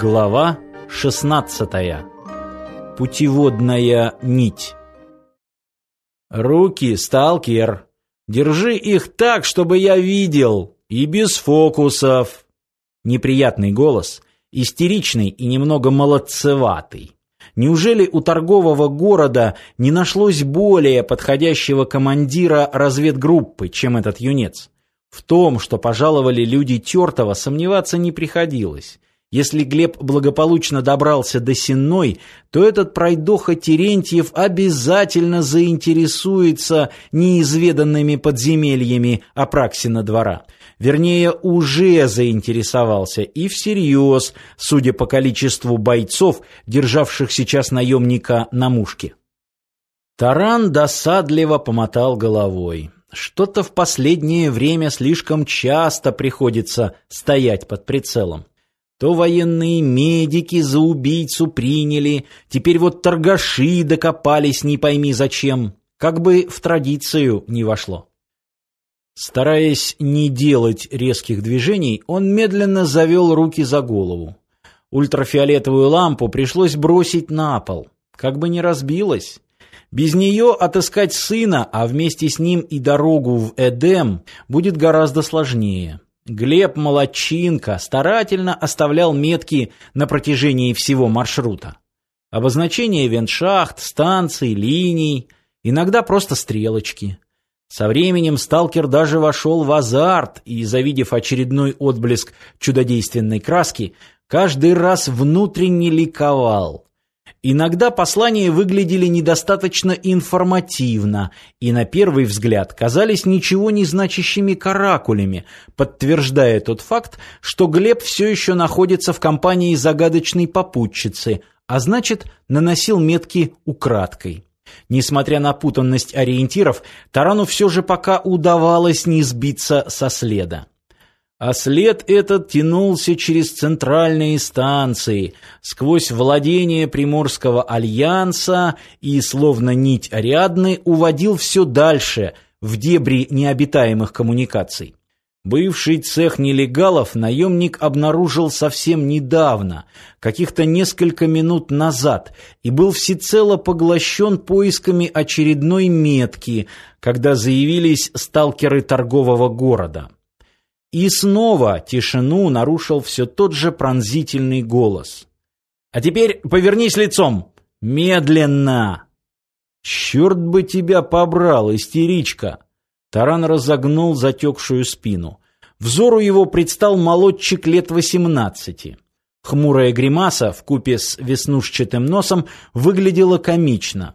Глава 16. Путеводная нить. Руки, сталкер. Держи их так, чтобы я видел, и без фокусов. Неприятный голос, истеричный и немного молодцеватый. Неужели у торгового города не нашлось более подходящего командира разведгруппы, чем этот юнец? В том, что пожаловали люди Тертого, сомневаться не приходилось. Если Глеб благополучно добрался до Сенной, то этот пройдоха Терентьев обязательно заинтересуется неизведанными подземельями Апраксина двора. Вернее, уже заинтересовался и всерьез, судя по количеству бойцов, державших сейчас наемника на мушке. Таран досадливо помотал головой. Что-то в последнее время слишком часто приходится стоять под прицелом. То военные медики за убийцу приняли, теперь вот торгаши докопались не пойми зачем, как бы в традицию не вошло. Стараясь не делать резких движений, он медленно завел руки за голову. Ультрафиолетовую лампу пришлось бросить на пол, как бы не разбилась. Без нее отыскать сына, а вместе с ним и дорогу в Эдем будет гораздо сложнее. Глеб Молодчинка старательно оставлял метки на протяжении всего маршрута. Обозначение вентшахт, станций, линий, иногда просто стрелочки. Со временем сталкер даже вошел в азарт и, завидев очередной отблеск чудодейственной краски, каждый раз внутренне ликовал. Иногда послания выглядели недостаточно информативно и на первый взгляд казались ничего не значащими каракулями, подтверждая тот факт, что Глеб все еще находится в компании загадочной попутчицы, а значит, наносил метки украдкой. Несмотря на путанность ориентиров, Тарану все же пока удавалось не сбиться со следа. А след этот тянулся через центральные станции, сквозь владение Приморского альянса и, словно нить Ариадны, уводил все дальше, в дебри необитаемых коммуникаций. Бывший цех нелегалов наемник обнаружил совсем недавно, каких-то несколько минут назад, и был всецело поглощен поисками очередной метки, когда заявились сталкеры торгового города. И снова тишину нарушил все тот же пронзительный голос. «А теперь повернись лицом! Медленно!» «Черт бы тебя побрал, истеричка!» Таран разогнул затекшую спину. Взору его предстал молодчик лет восемнадцати. Хмурая гримаса в купе с веснушчатым носом выглядела комично.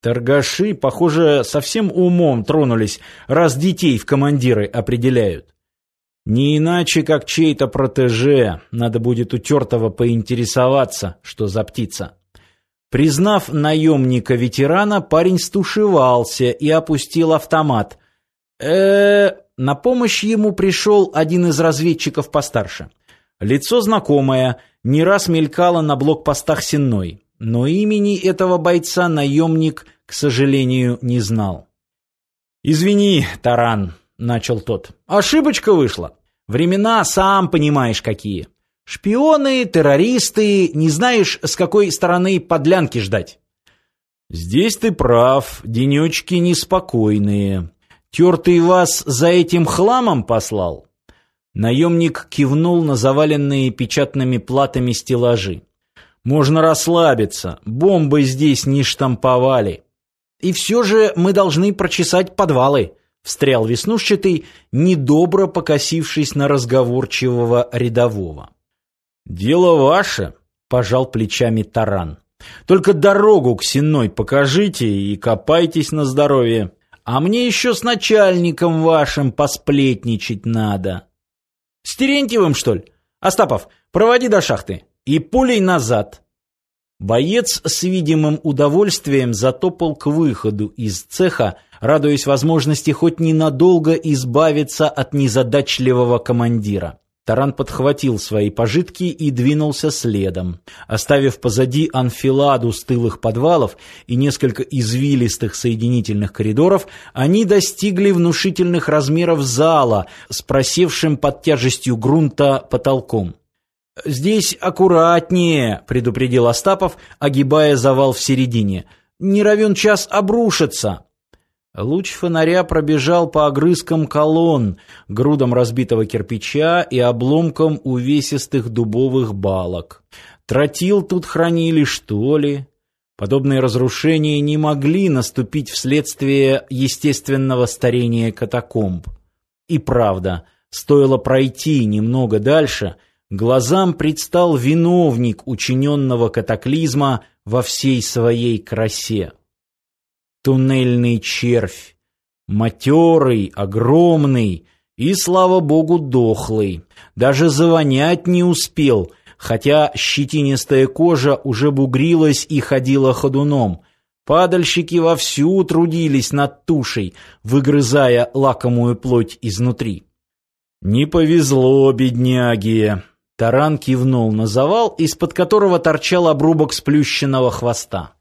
Торгаши, похоже, совсем умом тронулись, раз детей в командиры определяют. Не иначе, как чей-то протеже, надо будет у тертого поинтересоваться, что за птица. Признав наемника-ветерана, парень стушевался и опустил автомат. э На помощь ему пришел один из разведчиков постарше. Лицо знакомое, не раз мелькало на блокпостах Сенной, но имени этого бойца наемник, к сожалению, не знал. «Извини, Таран», начал тот. Ошибочка вышла. Времена сам понимаешь какие. Шпионы, террористы, не знаешь, с какой стороны подлянки ждать. Здесь ты прав, денечки неспокойные. Тертый вас за этим хламом послал? Наемник кивнул на заваленные печатными платами стеллажи. Можно расслабиться, бомбы здесь не штамповали. И все же мы должны прочесать подвалы. Встрял веснушчатый, недобро покосившись на разговорчивого рядового. «Дело ваше», — пожал плечами таран. «Только дорогу к Сенной покажите и копайтесь на здоровье. А мне еще с начальником вашим посплетничать надо». «С Терентьевым, что ли? Остапов, проводи до шахты. И пулей назад». Боец с видимым удовольствием затопал к выходу из цеха, радуясь возможности хоть ненадолго избавиться от незадачливого командира. Таран подхватил свои пожитки и двинулся следом. Оставив позади анфиладу стылых подвалов и несколько извилистых соединительных коридоров, они достигли внушительных размеров зала с просевшим под тяжестью грунта потолком. Здесь аккуратнее, предупредил Остапов, огибая завал в середине. Не равен час обрушится. Луч фонаря пробежал по огрызкам колонн, грудам разбитого кирпича и обломкам увесистых дубовых балок. Тротил тут хранили, что ли? Подобные разрушения не могли наступить вследствие естественного старения катакомб. И правда, стоило пройти немного дальше, глазам предстал виновник учиненного катаклизма во всей своей красе. Туннельный червь, матерый, огромный и, слава богу, дохлый. Даже завонять не успел, хотя щетинистая кожа уже бугрилась и ходила ходуном. Падальщики вовсю трудились над тушей, выгрызая лакомую плоть изнутри. «Не повезло, бедняги!» Таран кивнул на завал, из-под которого торчал обрубок сплющенного хвоста.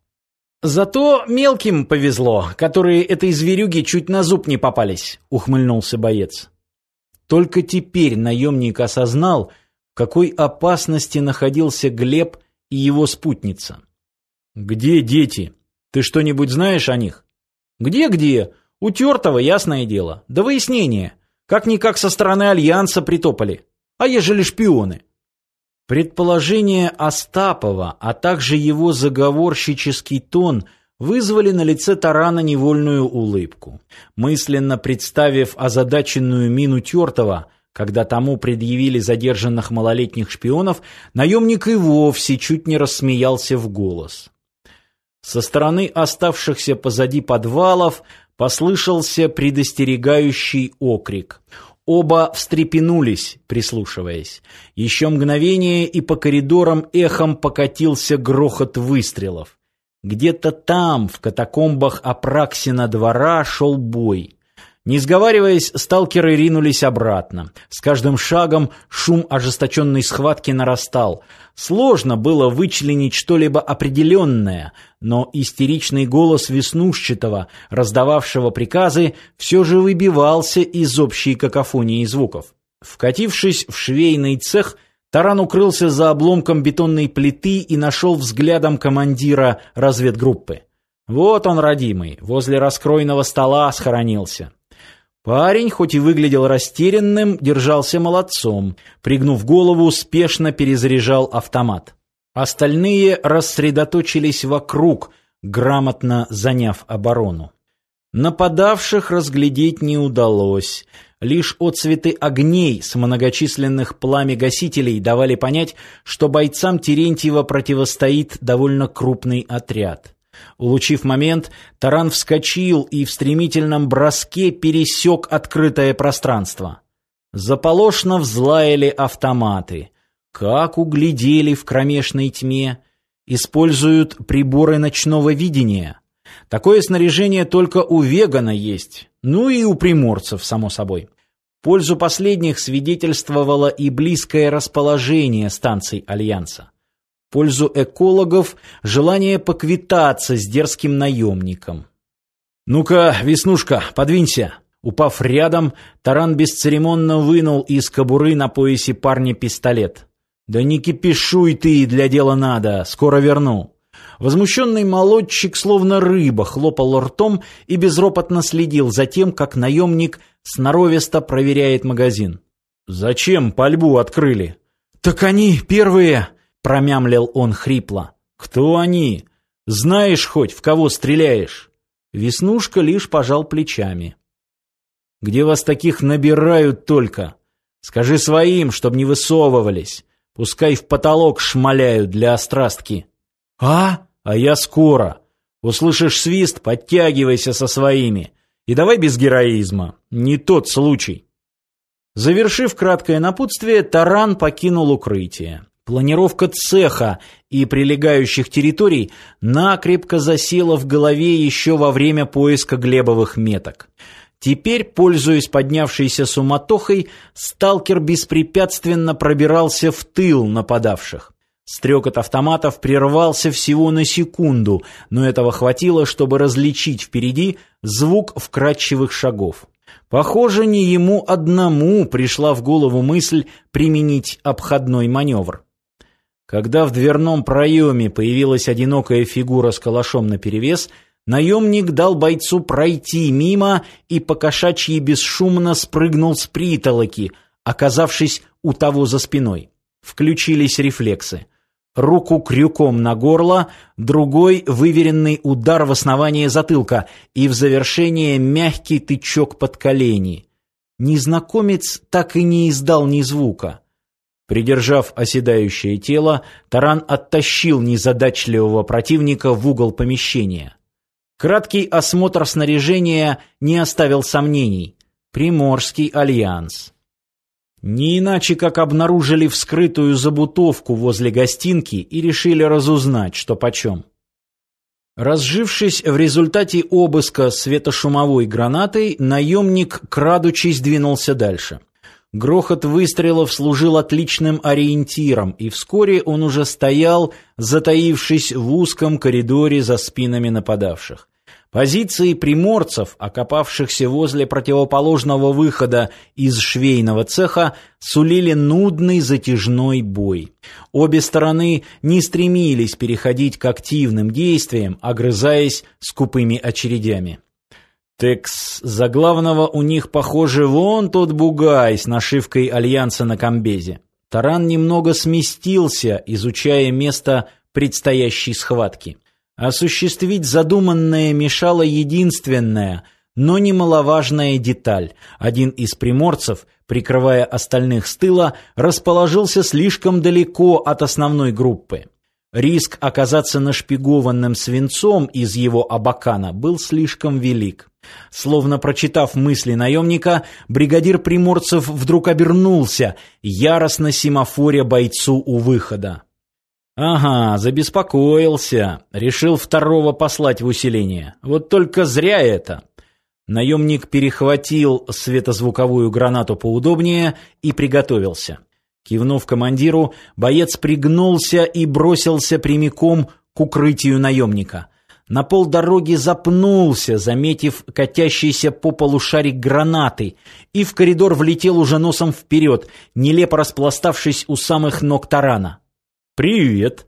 «Зато мелким повезло, которые этой зверюги чуть на зуб не попались», — ухмыльнулся боец. Только теперь наемник осознал, какой опасности находился Глеб и его спутница. «Где дети? Ты что-нибудь знаешь о них?» «Где-где? У Тертого, ясное дело. До выяснения. Как-никак со стороны Альянса притопали. А ежели шпионы?» Предположение Остапова, а также его заговорщический тон вызвали на лице Тарана невольную улыбку. Мысленно представив озадаченную мину Тертого, когда тому предъявили задержанных малолетних шпионов, наемник и вовсе чуть не рассмеялся в голос. Со стороны оставшихся позади подвалов послышался предостерегающий окрик. Оба встрепенулись, прислушиваясь. Еще мгновение, и по коридорам эхом покатился грохот выстрелов. Где-то там, в катакомбах Апраксина двора, шел бой. Не сговариваясь, сталкеры ринулись обратно. С каждым шагом шум ожесточенной схватки нарастал. Сложно было вычленить что-либо определенное, но истеричный голос Веснушчатого, раздававшего приказы, все же выбивался из общей какофонии звуков. Вкатившись в швейный цех, Таран укрылся за обломком бетонной плиты и нашел взглядом командира разведгруппы. Вот он, родимый, возле раскроенного стола схоронился. Парень, хоть и выглядел растерянным, держался молодцом. Пригнув голову, спешно перезаряжал автомат. Остальные рассредоточились вокруг, грамотно заняв оборону. Нападавших разглядеть не удалось. Лишь отцветы огней с многочисленных пламя-гасителей давали понять, что бойцам Терентьева противостоит довольно крупный отряд. Улучив момент, таран вскочил и в стремительном броске пересек открытое пространство. Заполошно взлаяли автоматы. Как углядели в кромешной тьме. Используют приборы ночного видения. Такое снаряжение только у вегана есть. Ну и у приморцев, само собой. Пользу последних свидетельствовало и близкое расположение станций Альянса пользу экологов желание поквитаться с дерзким наемником. «Ну-ка, Веснушка, подвинься!» Упав рядом, Таран бесцеремонно вынул из кобуры на поясе парня пистолет. «Да не кипишуй ты, для дела надо, скоро верну». Возмущенный молодчик, словно рыба, хлопал ртом и безропотно следил за тем, как наемник сноровисто проверяет магазин. «Зачем пальбу открыли?» «Так они первые!» Промямлил он хрипло. Кто они? Знаешь хоть, в кого стреляешь? Веснушка лишь пожал плечами. Где вас таких набирают только? Скажи своим, чтоб не высовывались. Пускай в потолок шмаляют для острастки. А? А я скоро. Услышишь свист, подтягивайся со своими. И давай без героизма. Не тот случай. Завершив краткое напутствие, Таран покинул укрытие. Планировка цеха и прилегающих территорий накрепко засела в голове еще во время поиска глебовых меток. Теперь, пользуясь поднявшейся суматохой, сталкер беспрепятственно пробирался в тыл нападавших. Стрекот автоматов прервался всего на секунду, но этого хватило, чтобы различить впереди звук вкрадчивых шагов. Похоже, не ему одному пришла в голову мысль применить обходной маневр. Когда в дверном проеме появилась одинокая фигура с калашом наперевес, наемник дал бойцу пройти мимо и покошачьи бесшумно спрыгнул с притолоки, оказавшись у того за спиной. Включились рефлексы. Руку крюком на горло, другой выверенный удар в основание затылка и в завершение мягкий тычок под колени. Незнакомец так и не издал ни звука. Придержав оседающее тело, таран оттащил незадачливого противника в угол помещения. Краткий осмотр снаряжения не оставил сомнений. Приморский альянс. Не иначе, как обнаружили вскрытую забутовку возле гостинки и решили разузнать, что почем. Разжившись в результате обыска светошумовой гранатой, наемник, крадучись, двинулся дальше. Грохот выстрелов служил отличным ориентиром, и вскоре он уже стоял, затаившись в узком коридоре за спинами нападавших. Позиции приморцев, окопавшихся возле противоположного выхода из швейного цеха, сулили нудный затяжной бой. Обе стороны не стремились переходить к активным действиям, огрызаясь скупыми очередями. Текс, за главного у них, похоже, вон тот бугай с нашивкой Альянса на комбезе. Таран немного сместился, изучая место предстоящей схватки. Осуществить задуманное мешала единственная, но немаловажная деталь. Один из приморцев, прикрывая остальных с тыла, расположился слишком далеко от основной группы. Риск оказаться нашпигованным свинцом из его абакана был слишком велик. Словно прочитав мысли наемника, бригадир приморцев вдруг обернулся, яростно семафоря бойцу у выхода. Ага, забеспокоился. Решил второго послать в усиление. Вот только зря это. Наемник перехватил светозвуковую гранату поудобнее и приготовился. Кивнув командиру, боец пригнулся и бросился прямиком к укрытию наемника. На полдороги запнулся, заметив катящийся по полу шарик гранаты, и в коридор влетел уже носом вперед, нелепо распластавшись у самых ног тарана. «Привет!»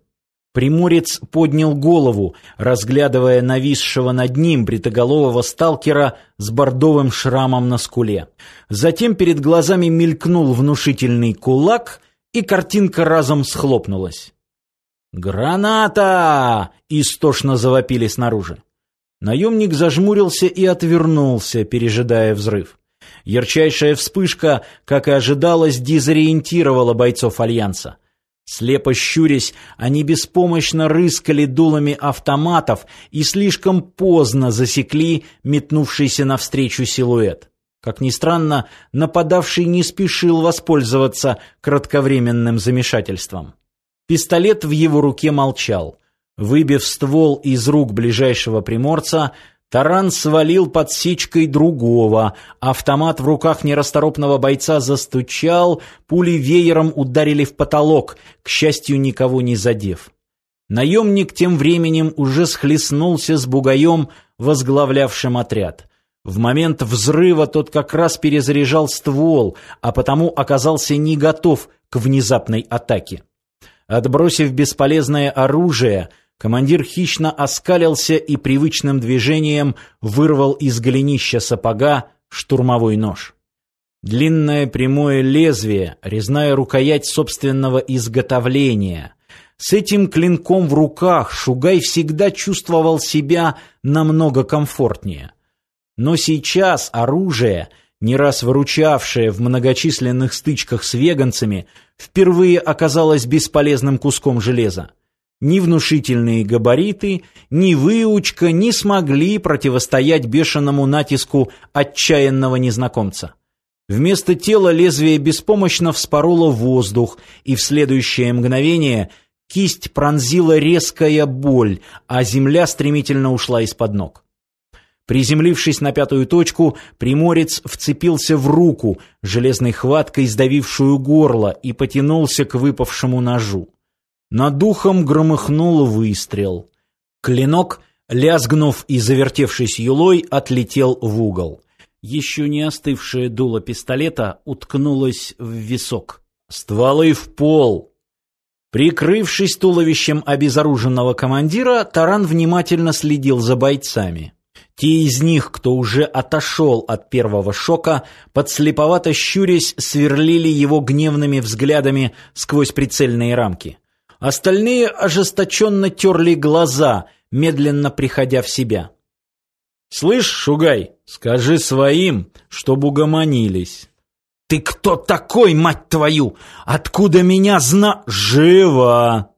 Приморец поднял голову, разглядывая нависшего над ним бритоголового сталкера с бордовым шрамом на скуле. Затем перед глазами мелькнул внушительный кулак, и картинка разом схлопнулась. «Граната!» — истошно завопили снаружи. Наемник зажмурился и отвернулся, пережидая взрыв. Ярчайшая вспышка, как и ожидалось, дезориентировала бойцов Альянса. Слепо щурясь, они беспомощно рыскали дулами автоматов и слишком поздно засекли метнувшийся навстречу силуэт. Как ни странно, нападавший не спешил воспользоваться кратковременным замешательством. Пистолет в его руке молчал. Выбив ствол из рук ближайшего приморца, Таран свалил подсечкой другого. Автомат в руках нерасторопного бойца застучал, пули веером ударили в потолок, к счастью, никого не задев. Наемник тем временем уже схлестнулся с бугаем, возглавлявшим отряд. В момент взрыва тот как раз перезаряжал ствол, а потому оказался не готов к внезапной атаке. Отбросив бесполезное оружие, Командир хищно оскалился и привычным движением вырвал из голенища сапога штурмовой нож. Длинное прямое лезвие, резная рукоять собственного изготовления. С этим клинком в руках Шугай всегда чувствовал себя намного комфортнее. Но сейчас оружие, не раз выручавшее в многочисленных стычках с веганцами, впервые оказалось бесполезным куском железа. Ни внушительные габариты, ни выучка не смогли противостоять бешеному натиску отчаянного незнакомца. Вместо тела лезвие беспомощно вспороло воздух, и в следующее мгновение кисть пронзила резкая боль, а земля стремительно ушла из-под ног. Приземлившись на пятую точку, приморец вцепился в руку, железной хваткой сдавившую горло, и потянулся к выпавшему ножу. Над духом громыхнул выстрел. Клинок, лязгнув и завертевшись юлой, отлетел в угол. Еще не остывшее дуло пистолета уткнулось в висок. «Стволы в пол!» Прикрывшись туловищем обезоруженного командира, Таран внимательно следил за бойцами. Те из них, кто уже отошел от первого шока, подслеповато щурясь, сверлили его гневными взглядами сквозь прицельные рамки. Остальные ожесточенно терли глаза, медленно приходя в себя. «Слышь, Шугай, скажи своим, чтоб угомонились». «Ты кто такой, мать твою? Откуда меня зна...» «Живо!»